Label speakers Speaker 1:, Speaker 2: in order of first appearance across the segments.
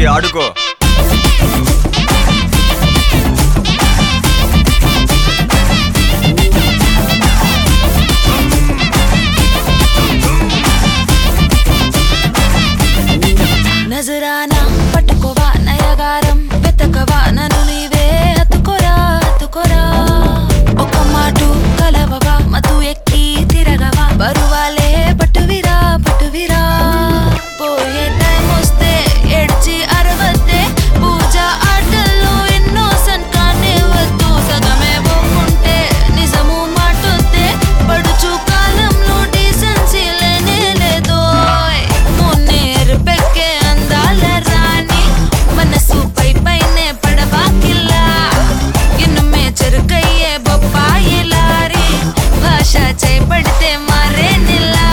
Speaker 1: వచ్చి ఆడుకో.
Speaker 2: படுத்தே மாறே நில்லா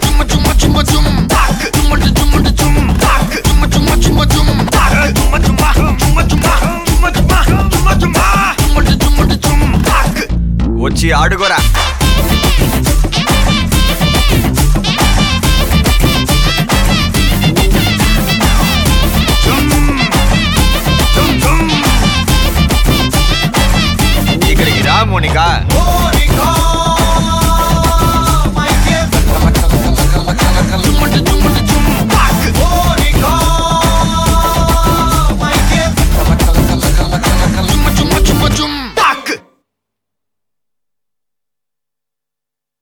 Speaker 3: Chumma chumma chumma
Speaker 2: chumma
Speaker 1: వచ్చి ఆడుకోరా